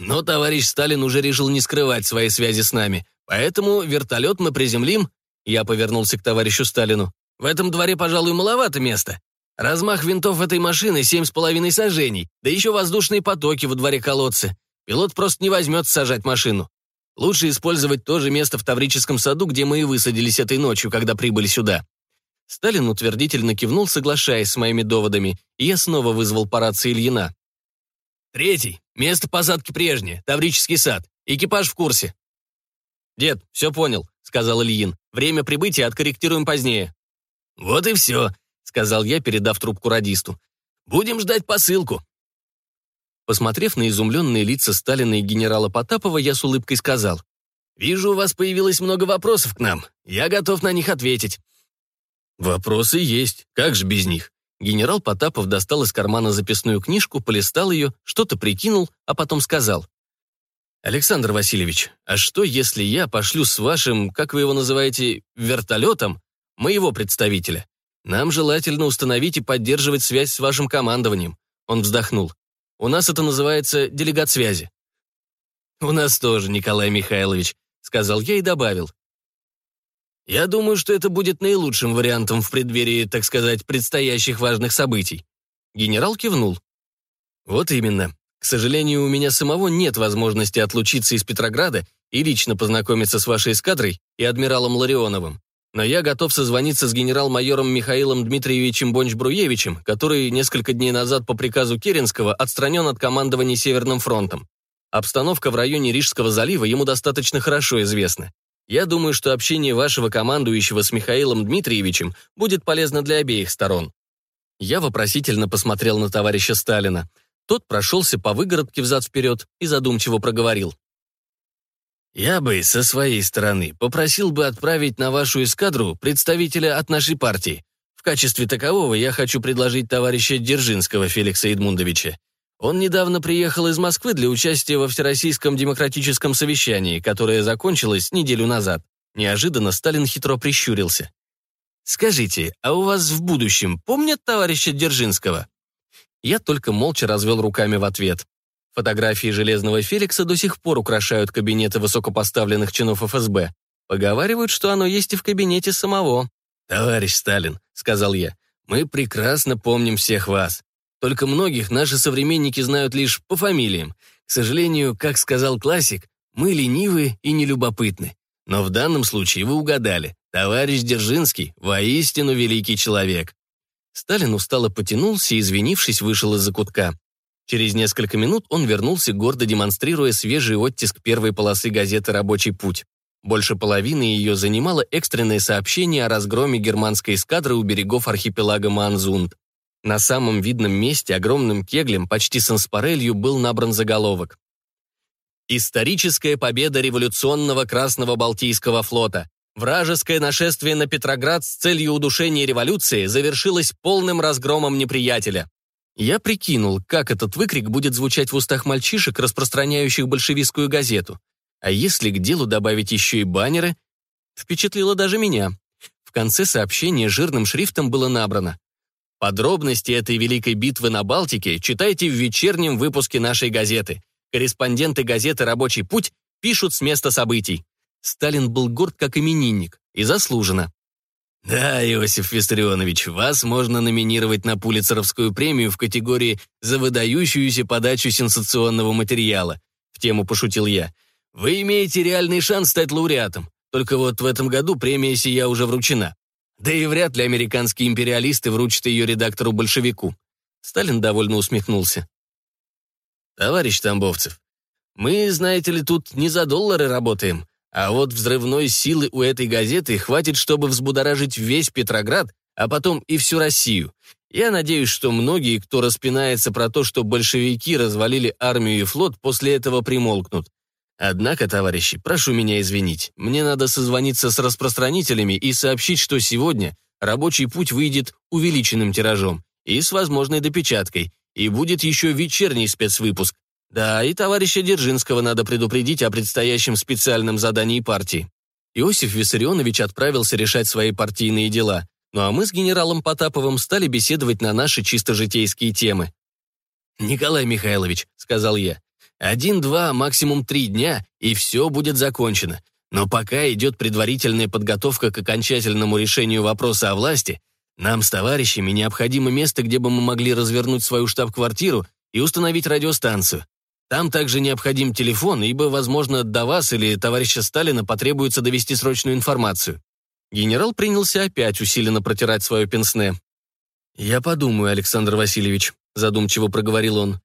Но товарищ Сталин уже решил не скрывать свои связи с нами, поэтому вертолет мы приземлим...» Я повернулся к товарищу Сталину. «В этом дворе, пожалуй, маловато места. Размах винтов этой машины семь с половиной сажений, да еще воздушные потоки во дворе колодца. Пилот просто не возьмет сажать машину. Лучше использовать то же место в Таврическом саду, где мы и высадились этой ночью, когда прибыли сюда». Сталин утвердительно кивнул, соглашаясь с моими доводами, и я снова вызвал по рации Ильина. «Третий. Место посадки прежнее. Таврический сад. Экипаж в курсе». «Дед, все понял», — сказал Ильин. «Время прибытия откорректируем позднее». «Вот и все», — сказал я, передав трубку радисту. «Будем ждать посылку». Посмотрев на изумленные лица Сталина и генерала Потапова, я с улыбкой сказал. «Вижу, у вас появилось много вопросов к нам. Я готов на них ответить. «Вопросы есть. Как же без них?» Генерал Потапов достал из кармана записную книжку, полистал ее, что-то прикинул, а потом сказал. «Александр Васильевич, а что, если я пошлю с вашим, как вы его называете, вертолетом, моего представителя? Нам желательно установить и поддерживать связь с вашим командованием». Он вздохнул. «У нас это называется делегат связи». «У нас тоже, Николай Михайлович», — сказал я и добавил. Я думаю, что это будет наилучшим вариантом в преддверии, так сказать, предстоящих важных событий. Генерал кивнул. Вот именно. К сожалению, у меня самого нет возможности отлучиться из Петрограда и лично познакомиться с вашей эскадрой и адмиралом Ларионовым. Но я готов созвониться с генерал-майором Михаилом Дмитриевичем Бонч-Бруевичем, который несколько дней назад по приказу Керенского отстранен от командования Северным фронтом. Обстановка в районе Рижского залива ему достаточно хорошо известна. Я думаю, что общение вашего командующего с Михаилом Дмитриевичем будет полезно для обеих сторон». Я вопросительно посмотрел на товарища Сталина. Тот прошелся по выгородке взад-вперед и задумчиво проговорил. «Я бы, со своей стороны, попросил бы отправить на вашу эскадру представителя от нашей партии. В качестве такового я хочу предложить товарища Дзержинского Феликса Эдмундовича. Он недавно приехал из Москвы для участия во Всероссийском демократическом совещании, которое закончилось неделю назад. Неожиданно Сталин хитро прищурился. «Скажите, а у вас в будущем помнят товарища Дзержинского?» Я только молча развел руками в ответ. Фотографии Железного Феликса до сих пор украшают кабинеты высокопоставленных чинов ФСБ. Поговаривают, что оно есть и в кабинете самого. «Товарищ Сталин», — сказал я, — «мы прекрасно помним всех вас. Только многих наши современники знают лишь по фамилиям. К сожалению, как сказал классик, мы ленивы и нелюбопытны. Но в данном случае вы угадали. Товарищ Дзержинский воистину великий человек. Сталин устало потянулся и, извинившись, вышел из-за кутка. Через несколько минут он вернулся, гордо демонстрируя свежий оттиск первой полосы газеты «Рабочий путь». Больше половины ее занимало экстренное сообщение о разгроме германской эскадры у берегов архипелага Манзунд. На самом видном месте огромным кеглем, почти с инспарелью, был набран заголовок. Историческая победа революционного Красного Балтийского флота. Вражеское нашествие на Петроград с целью удушения революции завершилось полным разгромом неприятеля. Я прикинул, как этот выкрик будет звучать в устах мальчишек, распространяющих большевистскую газету. А если к делу добавить еще и баннеры? Впечатлило даже меня. В конце сообщения жирным шрифтом было набрано Подробности этой великой битвы на Балтике читайте в вечернем выпуске нашей газеты. Корреспонденты газеты «Рабочий путь» пишут с места событий. Сталин был горд как именинник, и заслуженно. «Да, Иосиф Виссарионович, вас можно номинировать на Пулицеровскую премию в категории «За выдающуюся подачу сенсационного материала», — в тему пошутил я. «Вы имеете реальный шанс стать лауреатом, только вот в этом году премия сия уже вручена. Да и вряд ли американские империалисты вручат ее редактору-большевику. Сталин довольно усмехнулся. «Товарищ Тамбовцев, мы, знаете ли, тут не за доллары работаем, а вот взрывной силы у этой газеты хватит, чтобы взбудоражить весь Петроград, а потом и всю Россию. Я надеюсь, что многие, кто распинается про то, что большевики развалили армию и флот, после этого примолкнут. Однако, товарищи, прошу меня извинить, мне надо созвониться с распространителями и сообщить, что сегодня рабочий путь выйдет увеличенным тиражом и с возможной допечаткой, и будет еще вечерний спецвыпуск. Да, и товарища Держинского надо предупредить о предстоящем специальном задании партии. Иосиф Виссарионович отправился решать свои партийные дела, ну а мы с генералом Потаповым стали беседовать на наши чисто житейские темы. «Николай Михайлович», — сказал я, Один-два, максимум три дня, и все будет закончено. Но пока идет предварительная подготовка к окончательному решению вопроса о власти, нам с товарищами необходимо место, где бы мы могли развернуть свою штаб-квартиру и установить радиостанцию. Там также необходим телефон, ибо, возможно, до вас или товарища Сталина потребуется довести срочную информацию. Генерал принялся опять усиленно протирать свое пенсне. «Я подумаю, Александр Васильевич», — задумчиво проговорил он.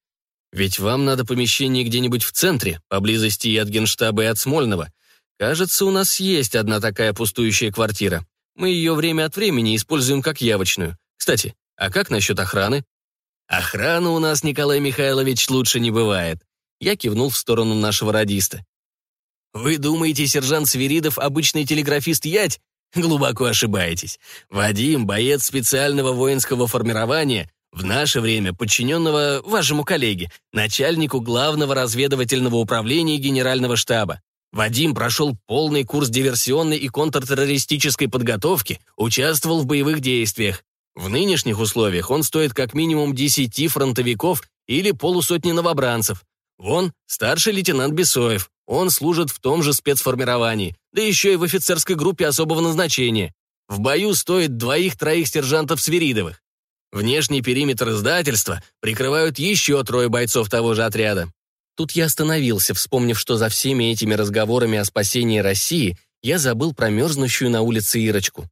«Ведь вам надо помещение где-нибудь в центре, поблизости и от Генштаба, и от Смольного. Кажется, у нас есть одна такая пустующая квартира. Мы ее время от времени используем как явочную. Кстати, а как насчет охраны?» «Охрана у нас, Николай Михайлович, лучше не бывает», я кивнул в сторону нашего радиста. «Вы думаете, сержант Свиридов обычный телеграфист-ять? Глубоко ошибаетесь. Вадим — боец специального воинского формирования, в наше время подчиненного вашему коллеге, начальнику главного разведывательного управления генерального штаба. Вадим прошел полный курс диверсионной и контртеррористической подготовки, участвовал в боевых действиях. В нынешних условиях он стоит как минимум 10 фронтовиков или полусотни новобранцев. Вон, старший лейтенант Бесоев. Он служит в том же спецформировании, да еще и в офицерской группе особого назначения. В бою стоит двоих-троих сержантов Свиридовых. Внешний периметр издательства прикрывают еще трое бойцов того же отряда. Тут я остановился, вспомнив, что за всеми этими разговорами о спасении России я забыл про мерзнущую на улице Ирочку.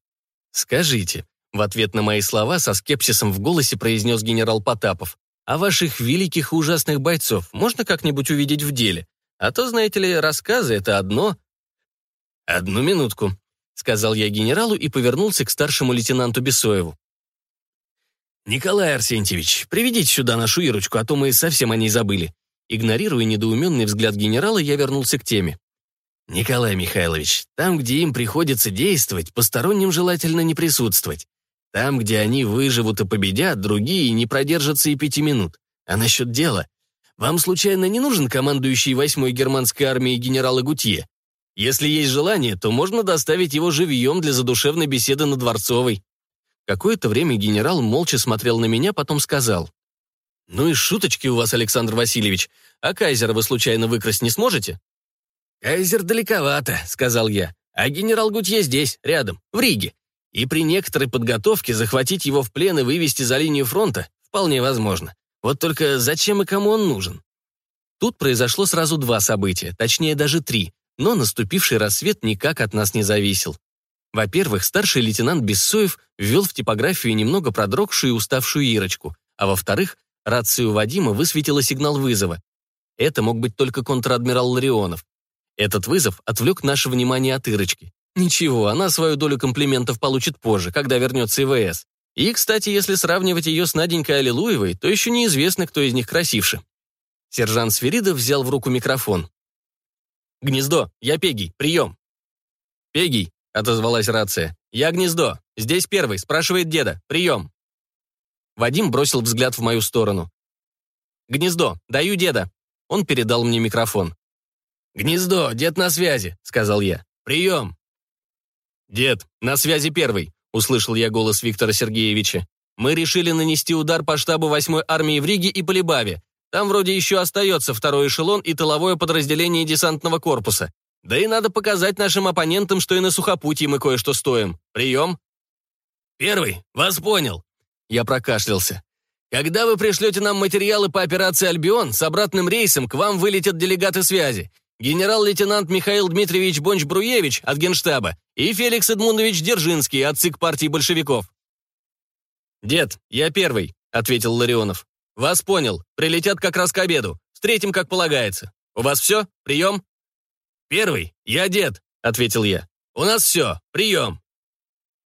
«Скажите», — в ответ на мои слова со скепсисом в голосе произнес генерал Потапов, а ваших великих и ужасных бойцов можно как-нибудь увидеть в деле? А то, знаете ли, рассказы — это одно. «Одну минутку», — сказал я генералу и повернулся к старшему лейтенанту Бесоеву. «Николай Арсентьевич, приведите сюда нашу Ирочку, а то мы совсем о ней забыли». Игнорируя недоуменный взгляд генерала, я вернулся к теме. «Николай Михайлович, там, где им приходится действовать, посторонним желательно не присутствовать. Там, где они выживут и победят, другие не продержатся и пяти минут. А насчет дела? Вам случайно не нужен командующий восьмой германской армией генерала Гутье? Если есть желание, то можно доставить его живьем для задушевной беседы на Дворцовой». Какое-то время генерал молча смотрел на меня, потом сказал. «Ну и шуточки у вас, Александр Васильевич. А кайзера вы случайно выкрасть не сможете?» «Кайзер далековато», — сказал я. «А генерал Гутье здесь, рядом, в Риге. И при некоторой подготовке захватить его в плен и вывести за линию фронта вполне возможно. Вот только зачем и кому он нужен? Тут произошло сразу два события, точнее даже три, но наступивший рассвет никак от нас не зависел. Во-первых, старший лейтенант Бессоев ввел в типографию немного продрогшую и уставшую Ирочку, а во-вторых, рацию Вадима высветила сигнал вызова. Это мог быть только контр-адмирал Ларионов. Этот вызов отвлек наше внимание от Ирочки. Ничего, она свою долю комплиментов получит позже, когда вернется ИВС. И, кстати, если сравнивать ее с Наденькой Аллилуевой, то еще неизвестно, кто из них красивше. Сержант Свиридов взял в руку микрофон. «Гнездо, я Пегий, прием!» «Пегий», — отозвалась рация. «Я Гнездо, здесь первый, спрашивает деда, прием!» Вадим бросил взгляд в мою сторону. «Гнездо, даю деда!» Он передал мне микрофон. «Гнездо, дед на связи», — сказал я. «Прием!» «Дед, на связи первый», — услышал я голос Виктора Сергеевича. «Мы решили нанести удар по штабу 8-й армии в Риге и по Либаве. Там вроде еще остается второй эшелон и тыловое подразделение десантного корпуса. Да и надо показать нашим оппонентам, что и на сухопутье мы кое-что стоим. Прием!» «Первый, вас понял». Я прокашлялся. «Когда вы пришлете нам материалы по операции «Альбион», с обратным рейсом к вам вылетят делегаты связи генерал-лейтенант Михаил Дмитриевич Бонч-Бруевич от Генштаба и Феликс Эдмундович Дзержинский от ЦИК партии большевиков. «Дед, я первый», — ответил Ларионов. «Вас понял. Прилетят как раз к обеду. Встретим, как полагается. У вас все? Прием?» «Первый. Я дед», — ответил я. «У нас все. Прием».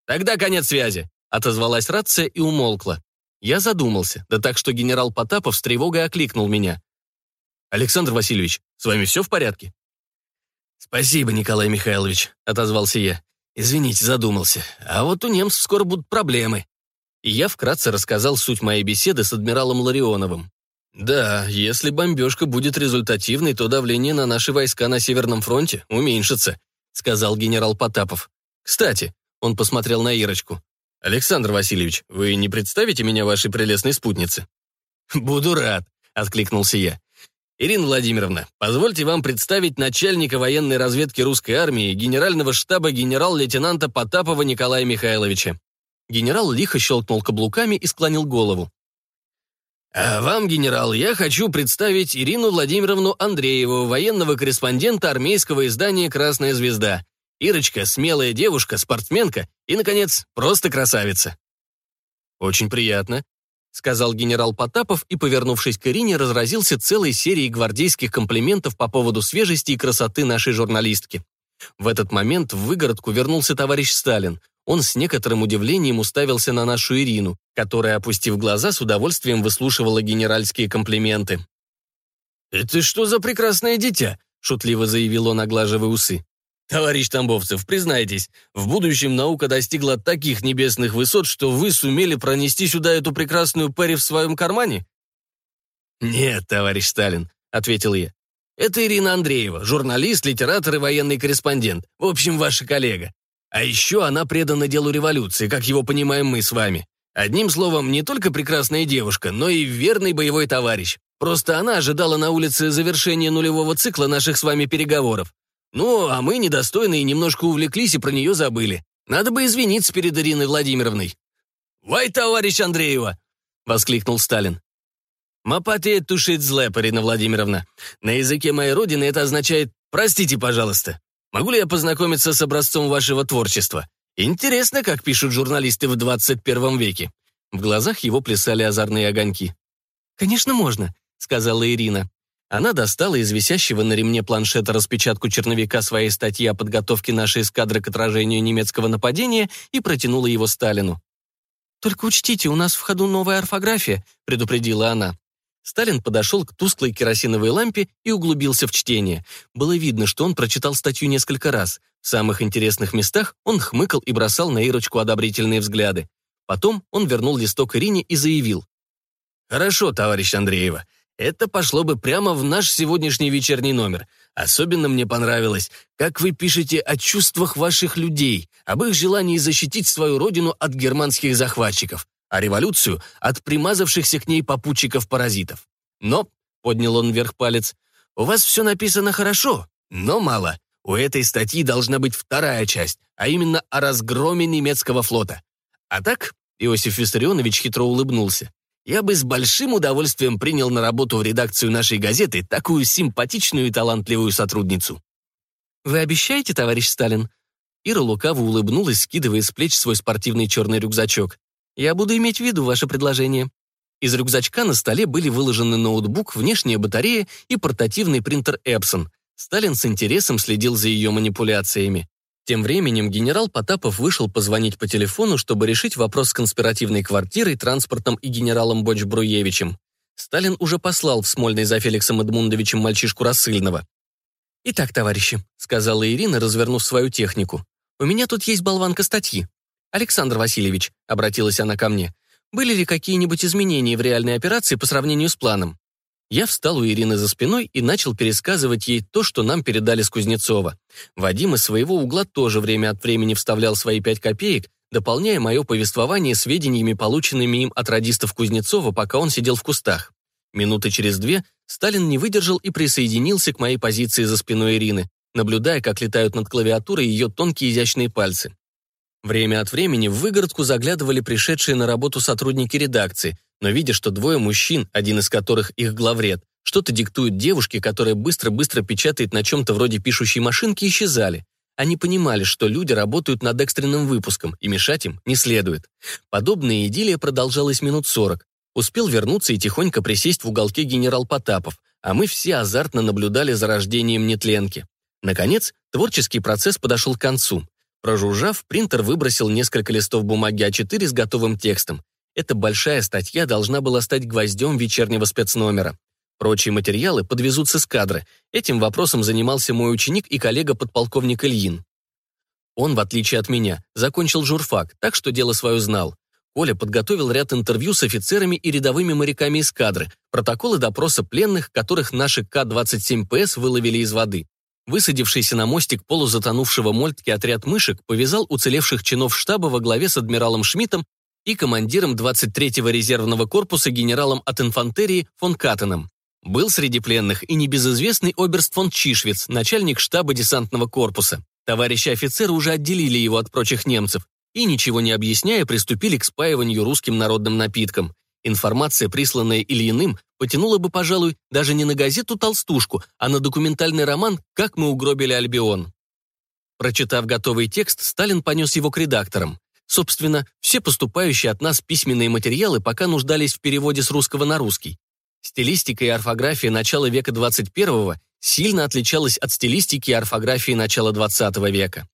«Тогда конец связи», — отозвалась рация и умолкла. Я задумался, да так, что генерал Потапов с тревогой окликнул меня. «Александр Васильевич, с вами все в порядке?» «Спасибо, Николай Михайлович», — отозвался я. «Извините, задумался. А вот у немцев скоро будут проблемы». И я вкратце рассказал суть моей беседы с адмиралом Ларионовым. «Да, если бомбежка будет результативной, то давление на наши войска на Северном фронте уменьшится», — сказал генерал Потапов. «Кстати», — он посмотрел на Ирочку. «Александр Васильевич, вы не представите меня вашей прелестной спутнице?» «Буду рад», — откликнулся я. Ирина Владимировна, позвольте вам представить начальника военной разведки русской армии, генерального штаба генерал-лейтенанта Потапова Николая Михайловича». Генерал лихо щелкнул каблуками и склонил голову. А вам, генерал, я хочу представить Ирину Владимировну Андрееву, военного корреспондента армейского издания «Красная звезда». Ирочка – смелая девушка, спортсменка и, наконец, просто красавица. «Очень приятно», — сказал генерал Потапов и, повернувшись к Ирине, разразился целой серией гвардейских комплиментов по поводу свежести и красоты нашей журналистки. В этот момент в выгородку вернулся товарищ Сталин. Он с некоторым удивлением уставился на нашу Ирину, которая, опустив глаза, с удовольствием выслушивала генеральские комплименты. «Это что за прекрасное дитя?» — шутливо заявил он, оглаживая усы. «Товарищ Тамбовцев, признайтесь, в будущем наука достигла таких небесных высот, что вы сумели пронести сюда эту прекрасную Перри в своем кармане?» «Нет, товарищ Сталин», — ответил я. «Это Ирина Андреева, журналист, литератор и военный корреспондент. В общем, ваша коллега. А еще она предана делу революции, как его понимаем мы с вами. Одним словом, не только прекрасная девушка, но и верный боевой товарищ. Просто она ожидала на улице завершения нулевого цикла наших с вами переговоров. Ну, а мы, недостойные, немножко увлеклись и про нее забыли. Надо бы извиниться перед Ириной Владимировной». «Вай, товарищ Андреева!» — воскликнул Сталин. «Мапатия тушит зле, Ирина Владимировна. На языке моей родины это означает «простите, пожалуйста». Могу ли я познакомиться с образцом вашего творчества? Интересно, как пишут журналисты в 21 веке». В глазах его плясали озорные огоньки. «Конечно, можно», — сказала Ирина. Она достала из висящего на ремне планшета распечатку черновика своей статьи о подготовке нашей эскадры к отражению немецкого нападения и протянула его Сталину. «Только учтите, у нас в ходу новая орфография», — предупредила она. Сталин подошел к тусклой керосиновой лампе и углубился в чтение. Было видно, что он прочитал статью несколько раз. В самых интересных местах он хмыкал и бросал на Ирочку одобрительные взгляды. Потом он вернул листок Ирине и заявил. «Хорошо, товарищ Андреева, это пошло бы прямо в наш сегодняшний вечерний номер. Особенно мне понравилось, как вы пишете о чувствах ваших людей, об их желании защитить свою родину от германских захватчиков а революцию от примазавшихся к ней попутчиков-паразитов. Но, — поднял он вверх палец, — у вас все написано хорошо, но мало. У этой статьи должна быть вторая часть, а именно о разгроме немецкого флота. А так, Иосиф Виссарионович хитро улыбнулся, я бы с большим удовольствием принял на работу в редакцию нашей газеты такую симпатичную и талантливую сотрудницу. «Вы обещаете, товарищ Сталин?» Ира лукаво улыбнулась, скидывая с плеч свой спортивный черный рюкзачок. Я буду иметь в виду ваше предложение». Из рюкзачка на столе были выложены ноутбук, внешняя батарея и портативный принтер Epson. Сталин с интересом следил за ее манипуляциями. Тем временем генерал Потапов вышел позвонить по телефону, чтобы решить вопрос с конспиративной квартирой, транспортом и генералом Боч-Бруевичем. Сталин уже послал в Смольный за Феликсом Эдмундовичем мальчишку рассыльного. «Итак, товарищи», — сказала Ирина, развернув свою технику, «у меня тут есть болванка статьи. «Александр Васильевич», — обратилась она ко мне, «были ли какие-нибудь изменения в реальной операции по сравнению с планом?» Я встал у Ирины за спиной и начал пересказывать ей то, что нам передали с Кузнецова. Вадим из своего угла тоже время от времени вставлял свои пять копеек, дополняя мое повествование сведениями, полученными им от радистов Кузнецова, пока он сидел в кустах. Минуты через две Сталин не выдержал и присоединился к моей позиции за спиной Ирины, наблюдая, как летают над клавиатурой ее тонкие изящные пальцы. Время от времени в выгородку заглядывали пришедшие на работу сотрудники редакции, но видя, что двое мужчин, один из которых их главред, что-то диктует девушке, которая быстро-быстро печатает на чем-то вроде пишущей машинки, исчезали. Они понимали, что люди работают над экстренным выпуском, и мешать им не следует. Подобная идиллия продолжалась минут сорок. Успел вернуться и тихонько присесть в уголке генерал Потапов, а мы все азартно наблюдали за рождением нетленки. Наконец, творческий процесс подошел к концу. Прожужжав, принтер выбросил несколько листов бумаги А4 с готовым текстом. Эта большая статья должна была стать гвоздем вечернего спецномера. Прочие материалы подвезут с эскадры. Этим вопросом занимался мой ученик и коллега-подполковник Ильин. Он, в отличие от меня, закончил журфак, так что дело свое знал. Коля подготовил ряд интервью с офицерами и рядовыми моряками эскадры, протоколы допроса пленных, которых наши К-27ПС выловили из воды. Высадившийся на мостик полузатонувшего мольтки отряд мышек повязал уцелевших чинов штаба во главе с адмиралом Шмидтом и командиром 23-го резервного корпуса генералом от инфантерии фон Каттеном. Был среди пленных и небезызвестный оберст фон Чишвиц, начальник штаба десантного корпуса. Товарищи офицеры уже отделили его от прочих немцев и, ничего не объясняя, приступили к спаиванию русским народным напитком. Информация, присланная Ильиным, потянула бы, пожалуй, даже не на газету «Толстушку», а на документальный роман «Как мы угробили Альбион». Прочитав готовый текст, Сталин понес его к редакторам. Собственно, все поступающие от нас письменные материалы пока нуждались в переводе с русского на русский. Стилистика и орфография начала века 21 сильно отличалась от стилистики и орфографии начала 20 века.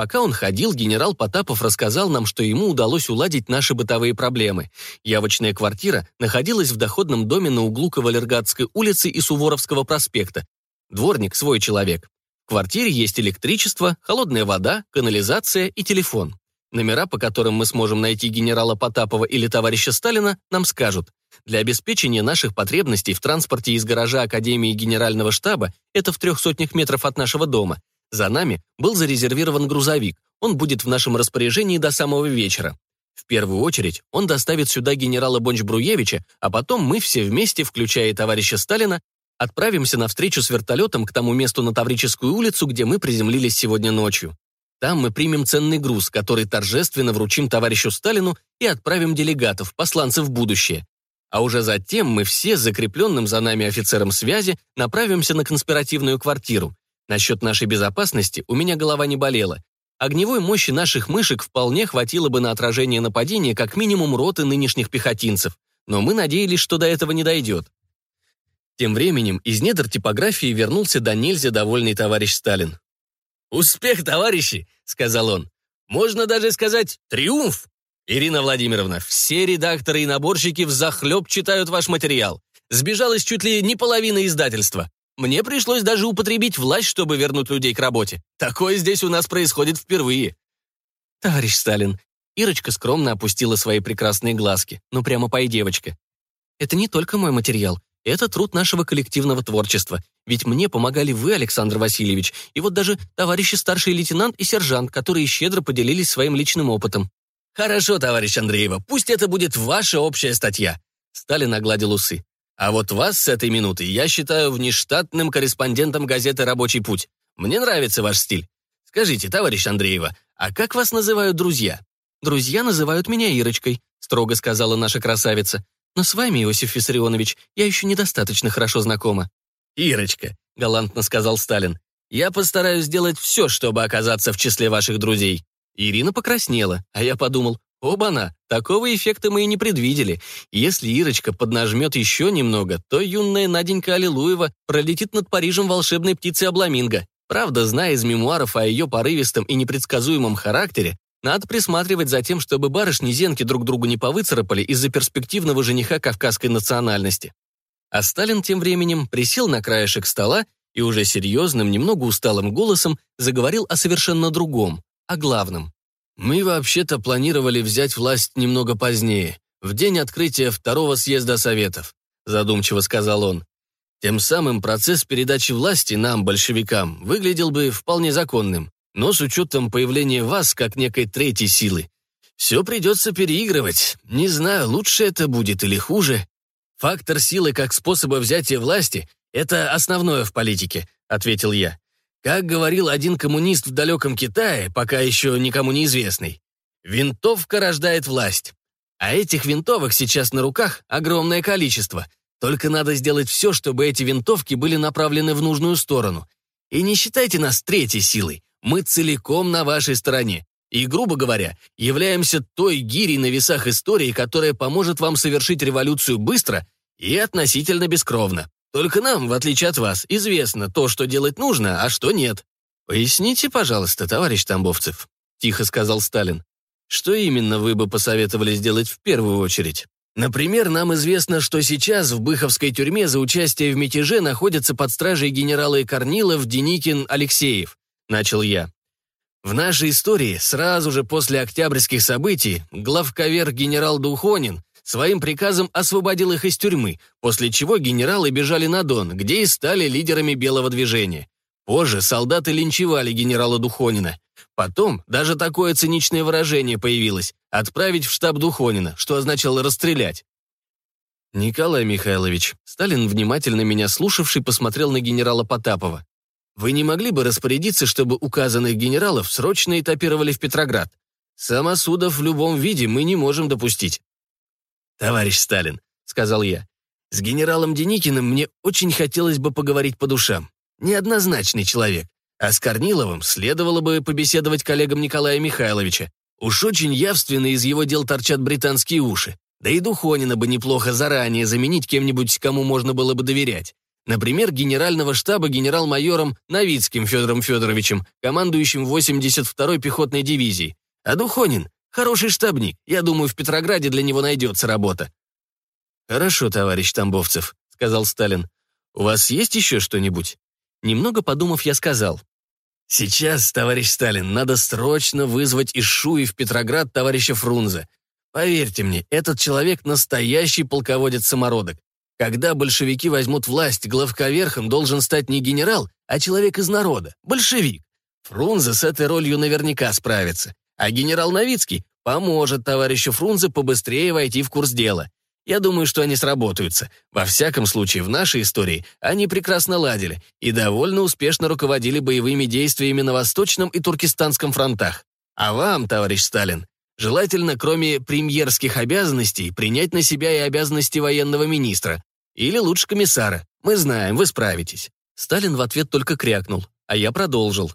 Пока он ходил, генерал Потапов рассказал нам, что ему удалось уладить наши бытовые проблемы. Явочная квартира находилась в доходном доме на углу Кавалергардской улицы и Суворовского проспекта. Дворник – свой человек. В квартире есть электричество, холодная вода, канализация и телефон. Номера, по которым мы сможем найти генерала Потапова или товарища Сталина, нам скажут. Для обеспечения наших потребностей в транспорте из гаража Академии Генерального штаба, это в трех сотнях метров от нашего дома, за нами был зарезервирован грузовик, он будет в нашем распоряжении до самого вечера. В первую очередь он доставит сюда генерала Бонч-Бруевича, а потом мы все вместе, включая товарища Сталина, отправимся на встречу с вертолетом к тому месту на Таврическую улицу, где мы приземлились сегодня ночью. Там мы примем ценный груз, который торжественно вручим товарищу Сталину и отправим делегатов, посланцев в будущее. А уже затем мы все закрепленным за нами офицером связи направимся на конспиративную квартиру. Насчет нашей безопасности у меня голова не болела. Огневой мощи наших мышек вполне хватило бы на отражение нападения как минимум роты нынешних пехотинцев, но мы надеялись, что до этого не дойдет. Тем временем из недр типографии вернулся до нельзя довольный товарищ Сталин. «Успех, товарищи!» — сказал он. «Можно даже сказать триумф!» «Ирина Владимировна, все редакторы и наборщики взахлеб читают ваш материал. Сбежалось чуть ли не половина издательства. Мне пришлось даже употребить власть, чтобы вернуть людей к работе. Такое здесь у нас происходит впервые». «Товарищ Сталин», Ирочка скромно опустила свои прекрасные глазки. Ну, прямо пой девочка. «Это не только мой материал. Это труд нашего коллективного творчества. Ведь мне помогали вы, Александр Васильевич, и вот даже товарищи старший лейтенант и сержант, которые щедро поделились своим личным опытом. «Хорошо, товарищ Андреева, пусть это будет ваша общая статья». Сталин огладил усы. «А вот вас с этой минуты я считаю внештатным корреспондентом газеты «Рабочий путь». Мне нравится ваш стиль. Скажите, товарищ Андреева, а как вас называют друзья?» «Друзья называют меня Ирочкой», — строго сказала наша красавица. Но с вами, Иосиф Виссарионович, я еще недостаточно хорошо знакома». «Ирочка», — галантно сказал Сталин, «я постараюсь сделать все, чтобы оказаться в числе ваших друзей». Ирина покраснела, а я подумал, оба-на, такого эффекта мы и не предвидели. Если Ирочка поднажмет еще немного, то юная Наденька Аллилуева пролетит над Парижем волшебной птицей Обламинго. Правда, зная из мемуаров о ее порывистом и непредсказуемом характере, надо присматривать за тем, чтобы барышни Зенки друг другу не повыцарапали из-за перспективного жениха кавказской национальности. А Сталин тем временем присел на краешек стола и уже серьезным, немного усталым голосом заговорил о совершенно другом, о главном. «Мы вообще-то планировали взять власть немного позднее, в день открытия второго съезда Советов», задумчиво сказал он. Тем самым процесс передачи власти нам, большевикам, выглядел бы вполне законным. Но с учетом появления вас как некой третьей силы, все придется переигрывать. Не знаю, лучше это будет или хуже. Фактор силы как способа взятия власти — это основное в политике, ответил я. Как говорил один коммунист в далеком Китае, пока еще никому не известный, винтовка рождает власть. А этих винтовок сейчас на руках огромное количество. Только надо сделать все, чтобы эти винтовки были направлены в нужную сторону. И не считайте нас третьей силой. Мы целиком на вашей стороне. И, грубо говоря, являемся той гирей на весах истории, которая поможет вам совершить революцию быстро и относительно бескровно. Только нам, в отличие от вас, известно то, что делать нужно, а что нет. Поясните, пожалуйста, товарищ Тамбовцев, тихо сказал Сталин. Что именно вы бы посоветовали сделать в первую очередь? Например, нам известно, что сейчас в Быховской тюрьме за участие в мятеже находятся под стражей генералы Корнилов, Деникин, Алексеев начал я. В нашей истории сразу же после октябрьских событий главковер генерал Духонин своим приказом освободил их из тюрьмы, после чего генералы бежали на Дон, где и стали лидерами белого движения. Позже солдаты линчевали генерала Духонина. Потом даже такое циничное выражение появилось – отправить в штаб Духонина, что означало расстрелять. Николай Михайлович, Сталин, внимательно меня слушавший, посмотрел на генерала Потапова. Вы не могли бы распорядиться, чтобы указанных генералов срочно этапировали в Петроград? Самосудов в любом виде мы не можем допустить. Товарищ Сталин, сказал я, с генералом Деникиным мне очень хотелось бы поговорить по душам. Неоднозначный человек. А с Корниловым следовало бы побеседовать коллегам Николая Михайловича. Уж очень явственно из его дел торчат британские уши. Да и Духонина бы неплохо заранее заменить кем-нибудь, кому можно было бы доверять. Например, генерального штаба генерал-майором Новицким Федором Федоровичем, командующим 82-й пехотной дивизией. А Духонин — хороший штабник. Я думаю, в Петрограде для него найдется работа. «Хорошо, товарищ Тамбовцев», — сказал Сталин. «У вас есть еще что-нибудь?» Немного подумав, я сказал. Сейчас, товарищ Сталин, надо срочно вызвать из Шуи в Петроград товарища Фрунзе. Поверьте мне, этот человек настоящий полководец-самородок. Когда большевики возьмут власть, главковерхом должен стать не генерал, а человек из народа, большевик. Фрунзе с этой ролью наверняка справится. А генерал Новицкий поможет товарищу Фрунзе побыстрее войти в курс дела. Я думаю, что они сработаются. Во всяком случае, в нашей истории они прекрасно ладили и довольно успешно руководили боевыми действиями на Восточном и Туркестанском фронтах. А вам, товарищ Сталин, желательно, кроме премьерских обязанностей, принять на себя и обязанности военного министра. Или лучше комиссара. Мы знаем, вы справитесь». Сталин в ответ только крякнул, а я продолжил.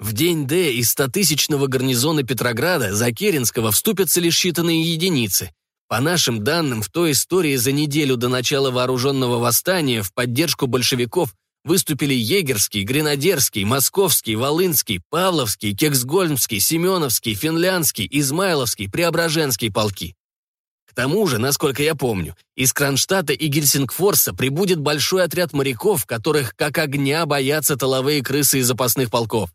В день Д из стотысячного гарнизона Петрограда за Керенского вступятся лишь считанные единицы. По нашим данным, в той истории за неделю до начала вооруженного восстания в поддержку большевиков выступили Егерский, Гренадерский, Московский, Волынский, Павловский, Кексгольмский, Семеновский, Финляндский, Измайловский, Преображенский полки. К тому же, насколько я помню, из Кронштадта и Гельсингфорса прибудет большой отряд моряков, которых как огня боятся толовые крысы из запасных полков.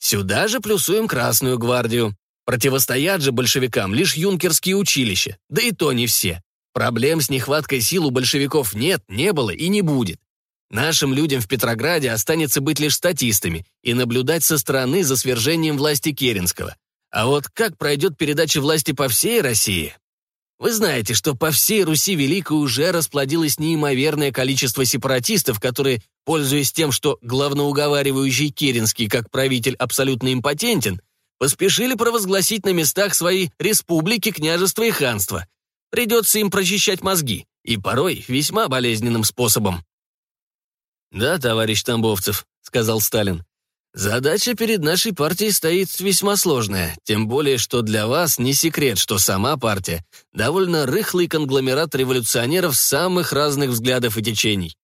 Сюда же плюсуем Красную гвардию. Противостоят же большевикам лишь юнкерские училища, да и то не все. Проблем с нехваткой сил у большевиков нет, не было и не будет. Нашим людям в Петрограде останется быть лишь статистами и наблюдать со стороны за свержением власти Керенского. А вот как пройдет передача власти по всей России? Вы знаете, что по всей Руси Великой уже расплодилось неимоверное количество сепаратистов, которые, пользуясь тем, что главноуговаривающий Керенский как правитель абсолютно импотентен, поспешили провозгласить на местах свои республики, княжества и ханства. Придется им прочищать мозги, и порой весьма болезненным способом. «Да, товарищ Тамбовцев», — сказал Сталин. «Задача перед нашей партией стоит весьма сложная, тем более, что для вас не секрет, что сама партия — довольно рыхлый конгломерат революционеров самых разных взглядов и течений.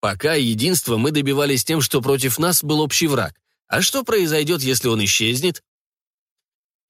Пока единство мы добивались тем, что против нас был общий враг. А что произойдет, если он исчезнет?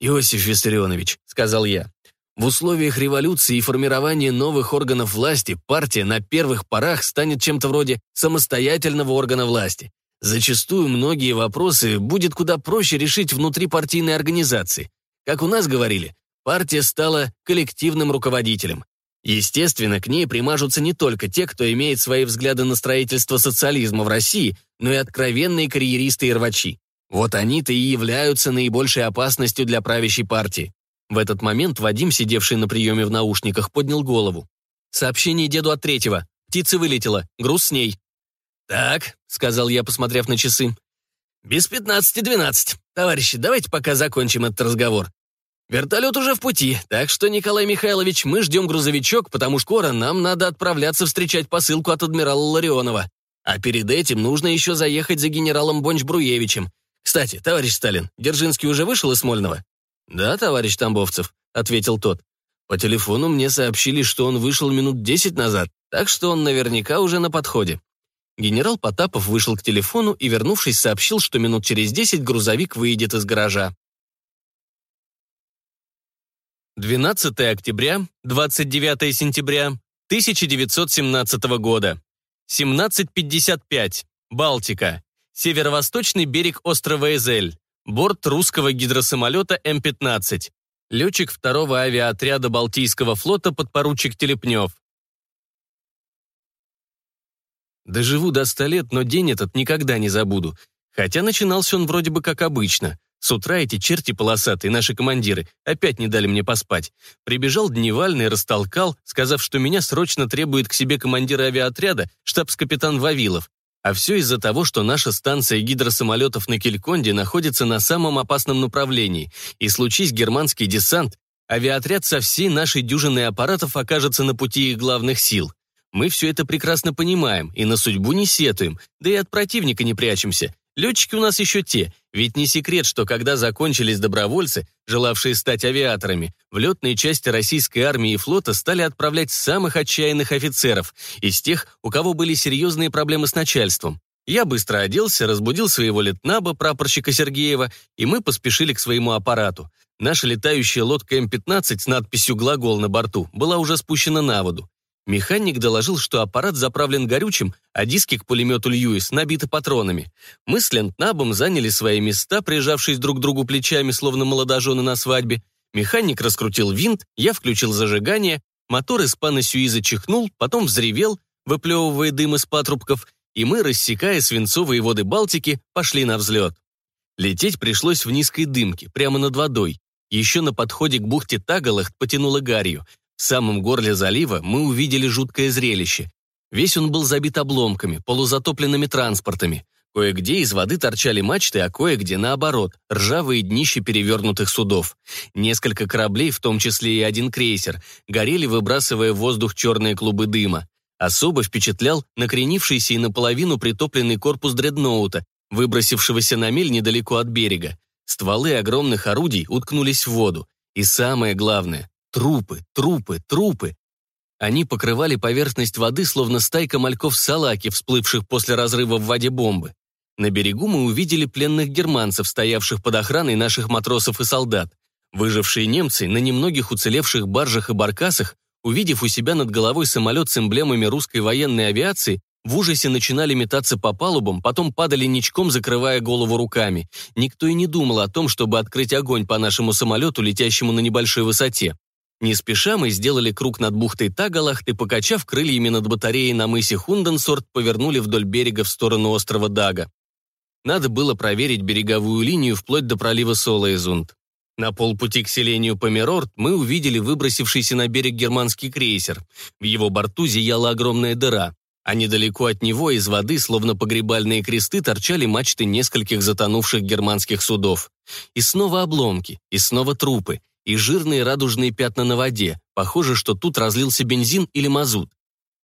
«Иосиф Виссарионович», — сказал я, «в условиях революции и формирования новых органов власти партия на первых порах станет чем-то вроде самостоятельного органа власти. Зачастую многие вопросы будет куда проще решить внутри партийной организации. Как у нас говорили, партия стала коллективным руководителем. Естественно, к ней примажутся не только те, кто имеет свои взгляды на строительство социализма в России, но и откровенные карьеристы и рвачи. Вот они-то и являются наибольшей опасностью для правящей партии. В этот момент Вадим, сидевший на приеме в наушниках, поднял голову. «Сообщение деду от третьего. Птица вылетела. Груз с ней». «Так», — сказал я, посмотрев на часы. «Без пятнадцати двенадцать. Товарищи, давайте пока закончим этот разговор. Вертолет уже в пути, так что, Николай Михайлович, мы ждем грузовичок, потому что скоро нам надо отправляться встречать посылку от адмирала Ларионова. А перед этим нужно еще заехать за генералом Бонч-Бруевичем. Кстати, товарищ Сталин, Держинский уже вышел из Смольного? Да, товарищ Тамбовцев, ответил тот. По телефону мне сообщили, что он вышел минут десять назад, так что он наверняка уже на подходе. Генерал Потапов вышел к телефону и, вернувшись, сообщил, что минут через десять грузовик выйдет из гаража. 12 октября, 29 сентября 1917 года. 17.55. Балтика. Северо-восточный берег острова Эзель. Борт русского гидросамолета М-15. Летчик второго авиаотряда Балтийского флота подпоручик Телепнев. Доживу до ста лет, но день этот никогда не забуду. Хотя начинался он вроде бы как обычно. С утра эти черти полосатые, наши командиры, опять не дали мне поспать. Прибежал Дневальный, растолкал, сказав, что меня срочно требует к себе командир авиаотряда, штабс-капитан Вавилов. А все из-за того, что наша станция гидросамолетов на Кельконде находится на самом опасном направлении, и случись германский десант, авиаотряд со всей нашей дюжиной аппаратов окажется на пути их главных сил. Мы все это прекрасно понимаем и на судьбу не сетуем, да и от противника не прячемся. Летчики у нас еще те, ведь не секрет, что когда закончились добровольцы, желавшие стать авиаторами, в летные части российской армии и флота стали отправлять самых отчаянных офицеров, из тех, у кого были серьезные проблемы с начальством. Я быстро оделся, разбудил своего летнаба, прапорщика Сергеева, и мы поспешили к своему аппарату. Наша летающая лодка М-15 с надписью «Глагол» на борту была уже спущена на воду. Механик доложил, что аппарат заправлен горючим, а диски к пулемету «Льюис» набиты патронами. Мы с Лентнабом заняли свои места, прижавшись друг к другу плечами, словно молодожены на свадьбе. Механик раскрутил винт, я включил зажигание, мотор из пана Сюиза чихнул, потом взревел, выплевывая дым из патрубков, и мы, рассекая свинцовые воды Балтики, пошли на взлет. Лететь пришлось в низкой дымке, прямо над водой. Еще на подходе к бухте Тагалахт потянуло гарью. В самом горле залива мы увидели жуткое зрелище. Весь он был забит обломками, полузатопленными транспортами. Кое-где из воды торчали мачты, а кое-где, наоборот, ржавые днища перевернутых судов. Несколько кораблей, в том числе и один крейсер, горели, выбрасывая в воздух черные клубы дыма. Особо впечатлял накренившийся и наполовину притопленный корпус дредноута, выбросившегося на мель недалеко от берега. Стволы огромных орудий уткнулись в воду. И самое главное, Трупы, трупы, трупы. Они покрывали поверхность воды, словно стайка мальков салаки, всплывших после разрыва в воде бомбы. На берегу мы увидели пленных германцев, стоявших под охраной наших матросов и солдат. Выжившие немцы на немногих уцелевших баржах и баркасах, увидев у себя над головой самолет с эмблемами русской военной авиации, в ужасе начинали метаться по палубам, потом падали ничком, закрывая голову руками. Никто и не думал о том, чтобы открыть огонь по нашему самолету, летящему на небольшой высоте. Не спеша мы сделали круг над бухтой Тагалахт и, покачав крыльями над батареей на мысе Хунденсорт, повернули вдоль берега в сторону острова Дага. Надо было проверить береговую линию вплоть до пролива Солоэзунд. На полпути к селению Померорт мы увидели выбросившийся на берег германский крейсер. В его борту зияла огромная дыра, а недалеко от него из воды, словно погребальные кресты, торчали мачты нескольких затонувших германских судов. И снова обломки, и снова трупы, и жирные радужные пятна на воде. Похоже, что тут разлился бензин или мазут.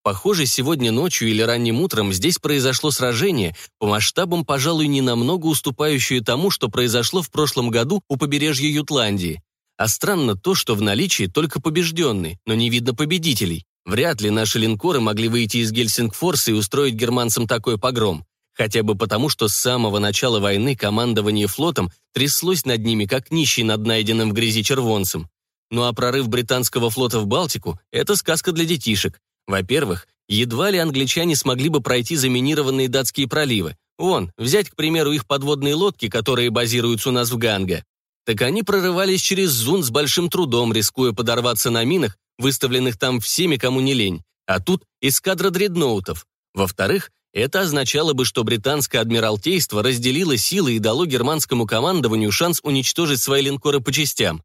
Похоже, сегодня ночью или ранним утром здесь произошло сражение, по масштабам, пожалуй, не намного уступающее тому, что произошло в прошлом году у побережья Ютландии. А странно то, что в наличии только побежденные, но не видно победителей. Вряд ли наши линкоры могли выйти из Гельсингфорса и устроить германцам такой погром. Хотя бы потому, что с самого начала войны командование флотом тряслось над ними, как нищий над найденным в грязи червонцем. Ну а прорыв британского флота в Балтику – это сказка для детишек. Во-первых, едва ли англичане смогли бы пройти заминированные датские проливы. Вон, взять, к примеру, их подводные лодки, которые базируются у нас в Ганге. Так они прорывались через Зун с большим трудом, рискуя подорваться на минах, выставленных там всеми, кому не лень. А тут эскадра дредноутов. Во-вторых, это означало бы, что британское адмиралтейство разделило силы и дало германскому командованию шанс уничтожить свои линкоры по частям.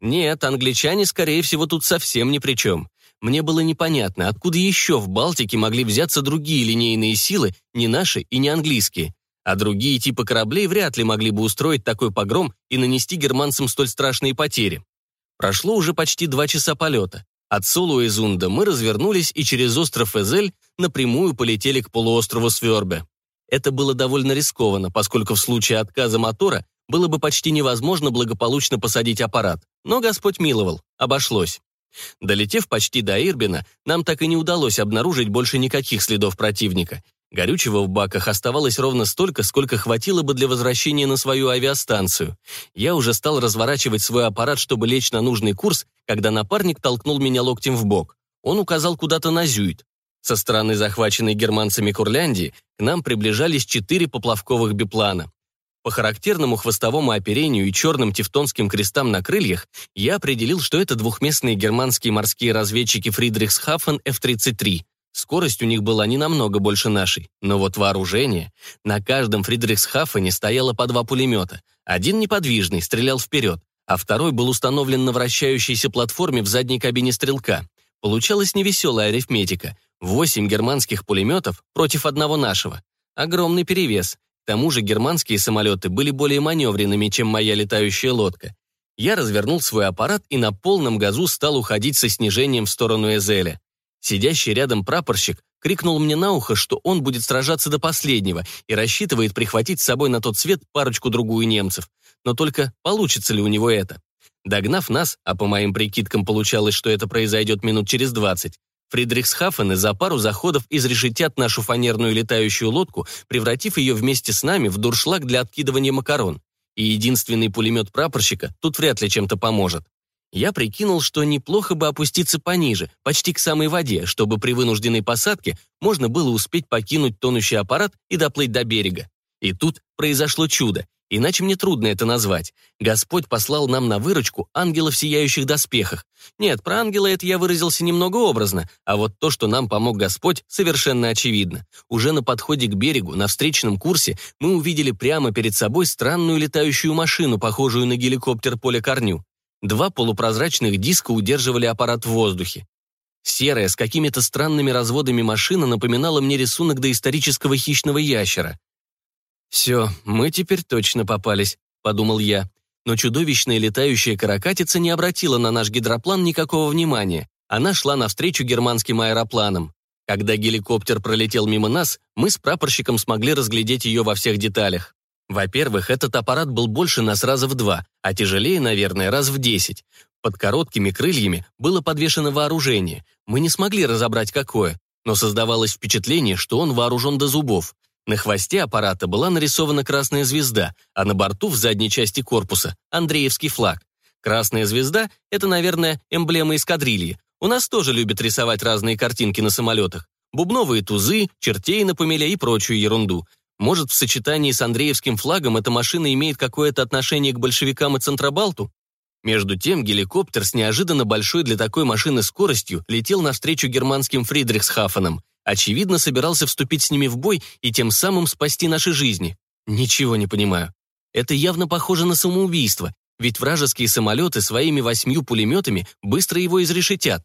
Нет, англичане, скорее всего, тут совсем ни при чем. Мне было непонятно, откуда еще в Балтике могли взяться другие линейные силы, не наши и не английские. А другие типы кораблей вряд ли могли бы устроить такой погром и нанести германцам столь страшные потери. Прошло уже почти два часа полета. От Солуэзунда мы развернулись и через остров Эзель напрямую полетели к полуострову Свербе. Это было довольно рискованно, поскольку в случае отказа мотора было бы почти невозможно благополучно посадить аппарат. Но Господь миловал, обошлось. Долетев почти до Ирбина, нам так и не удалось обнаружить больше никаких следов противника. Горючего в баках оставалось ровно столько, сколько хватило бы для возвращения на свою авиастанцию. Я уже стал разворачивать свой аппарат, чтобы лечь на нужный курс, когда напарник толкнул меня локтем в бок. Он указал куда-то на Зюит. Со стороны захваченной германцами Курляндии к нам приближались четыре поплавковых биплана. По характерному хвостовому оперению и черным тевтонским крестам на крыльях я определил, что это двухместные германские морские разведчики Фридрихсхафен F-33. Скорость у них была не намного больше нашей, но вот вооружение. На каждом Фридрихсхафене стояло по два пулемета. Один неподвижный, стрелял вперед, а второй был установлен на вращающейся платформе в задней кабине стрелка. Получалась невеселая арифметика. Восемь германских пулеметов против одного нашего. Огромный перевес. К тому же германские самолеты были более маневренными, чем моя летающая лодка. Я развернул свой аппарат и на полном газу стал уходить со снижением в сторону Эзеля. Сидящий рядом прапорщик крикнул мне на ухо, что он будет сражаться до последнего и рассчитывает прихватить с собой на тот свет парочку-другую немцев. Но только получится ли у него это? Догнав нас, а по моим прикидкам получалось, что это произойдет минут через двадцать, Фридрихсхафены за пару заходов изрешетят нашу фанерную летающую лодку, превратив ее вместе с нами в дуршлаг для откидывания макарон. И единственный пулемет прапорщика тут вряд ли чем-то поможет. Я прикинул, что неплохо бы опуститься пониже, почти к самой воде, чтобы при вынужденной посадке можно было успеть покинуть тонущий аппарат и доплыть до берега. И тут произошло чудо, Иначе мне трудно это назвать. Господь послал нам на выручку ангела в сияющих доспехах. Нет, про ангела это я выразился немного образно, а вот то, что нам помог Господь, совершенно очевидно. Уже на подходе к берегу, на встречном курсе, мы увидели прямо перед собой странную летающую машину, похожую на геликоптер Поля Корню. Два полупрозрачных диска удерживали аппарат в воздухе. Серая, с какими-то странными разводами машина напоминала мне рисунок доисторического хищного ящера. «Все, мы теперь точно попались», — подумал я. Но чудовищная летающая каракатица не обратила на наш гидроплан никакого внимания. Она шла навстречу германским аэропланам. Когда геликоптер пролетел мимо нас, мы с прапорщиком смогли разглядеть ее во всех деталях. Во-первых, этот аппарат был больше нас раза в два, а тяжелее, наверное, раз в десять. Под короткими крыльями было подвешено вооружение. Мы не смогли разобрать, какое, но создавалось впечатление, что он вооружен до зубов. На хвосте аппарата была нарисована красная звезда, а на борту в задней части корпуса – Андреевский флаг. Красная звезда – это, наверное, эмблема эскадрильи. У нас тоже любят рисовать разные картинки на самолетах. Бубновые тузы, чертей на помеле и прочую ерунду. Может, в сочетании с Андреевским флагом эта машина имеет какое-то отношение к большевикам и Центробалту? Между тем, геликоптер с неожиданно большой для такой машины скоростью летел навстречу германским Фридрихсхафенам. Очевидно, собирался вступить с ними в бой и тем самым спасти наши жизни. Ничего не понимаю. Это явно похоже на самоубийство, ведь вражеские самолеты своими восьмью пулеметами быстро его изрешетят.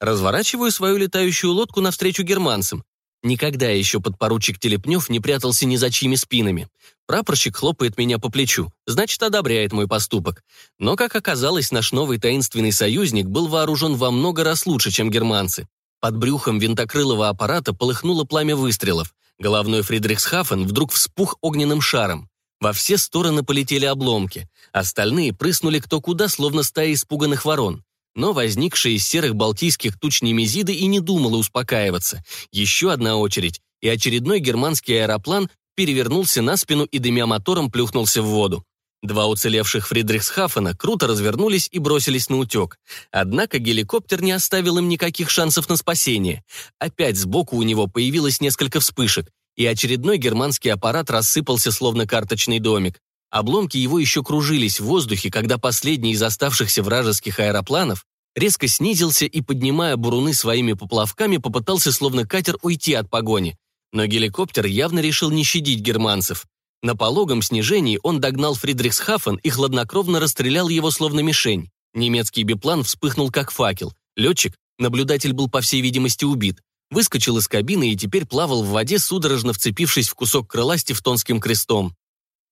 Разворачиваю свою летающую лодку навстречу германцам. Никогда еще подпоручик Телепнев не прятался ни за чьими спинами. Прапорщик хлопает меня по плечу, значит, одобряет мой поступок. Но, как оказалось, наш новый таинственный союзник был вооружен во много раз лучше, чем германцы. Под брюхом винтокрылого аппарата полыхнуло пламя выстрелов. Головной Фридрихсхафен вдруг вспух огненным шаром. Во все стороны полетели обломки. Остальные прыснули кто куда, словно стая испуганных ворон. Но возникшая из серых балтийских туч Немезиды и не думала успокаиваться. Еще одна очередь, и очередной германский аэроплан перевернулся на спину и дымя мотором плюхнулся в воду. Два уцелевших Фридрихсхафена круто развернулись и бросились на утек. Однако геликоптер не оставил им никаких шансов на спасение. Опять сбоку у него появилось несколько вспышек, и очередной германский аппарат рассыпался словно карточный домик. Обломки его еще кружились в воздухе, когда последний из оставшихся вражеских аэропланов резко снизился и, поднимая буруны своими поплавками, попытался словно катер уйти от погони. Но геликоптер явно решил не щадить германцев. На пологом снижении он догнал Фридрихсхафен и хладнокровно расстрелял его словно мишень. Немецкий биплан вспыхнул как факел. Летчик, наблюдатель был по всей видимости убит, выскочил из кабины и теперь плавал в воде, судорожно вцепившись в кусок крыла с тевтонским крестом.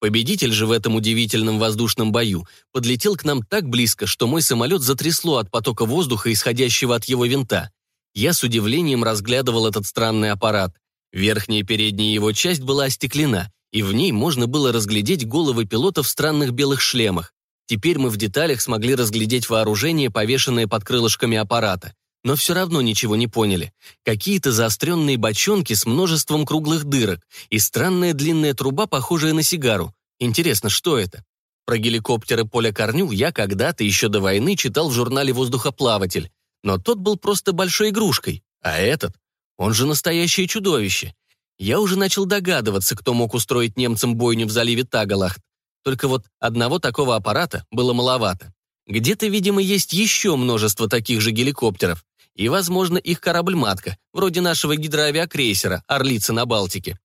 Победитель же в этом удивительном воздушном бою подлетел к нам так близко, что мой самолет затрясло от потока воздуха, исходящего от его винта. Я с удивлением разглядывал этот странный аппарат. Верхняя и передняя его часть была остеклена, и в ней можно было разглядеть головы пилотов в странных белых шлемах. Теперь мы в деталях смогли разглядеть вооружение, повешенное под крылышками аппарата. Но все равно ничего не поняли. Какие-то заостренные бочонки с множеством круглых дырок и странная длинная труба, похожая на сигару. Интересно, что это? Про геликоптеры Поля Корню я когда-то еще до войны читал в журнале «Воздухоплаватель». Но тот был просто большой игрушкой. А этот? Он же настоящее чудовище. Я уже начал догадываться, кто мог устроить немцам бойню в заливе Тагалахт. Только вот одного такого аппарата было маловато. Где-то, видимо, есть еще множество таких же геликоптеров. и, возможно, их корабль-матка, вроде нашего гидроавиакрейсера «Орлица на Балтике».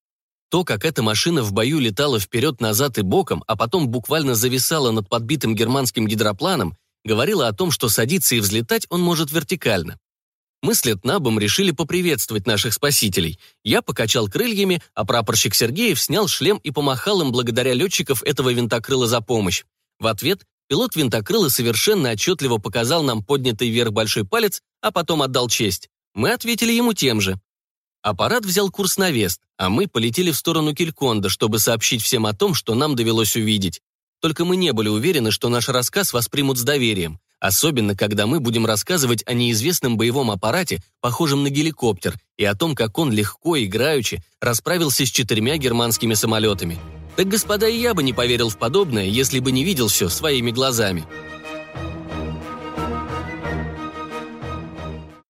То, как эта машина в бою летала вперед-назад и боком, а потом буквально зависала над подбитым германским гидропланом, говорило о том, что садиться и взлетать он может вертикально. Мы с Летнабом решили поприветствовать наших спасителей. Я покачал крыльями, а прапорщик Сергеев снял шлем и помахал им благодаря летчиков этого винтокрыла за помощь. В ответ пилот винтокрыла совершенно отчетливо показал нам поднятый вверх большой палец, а потом отдал честь. Мы ответили ему тем же. Аппарат взял курс на Вест, а мы полетели в сторону Кильконда, чтобы сообщить всем о том, что нам довелось увидеть. Только мы не были уверены, что наш рассказ воспримут с доверием. Особенно, когда мы будем рассказывать о неизвестном боевом аппарате, похожем на геликоптер, и о том, как он легко, играючи, расправился с четырьмя германскими самолетами. Так, господа, и я бы не поверил в подобное, если бы не видел все своими глазами.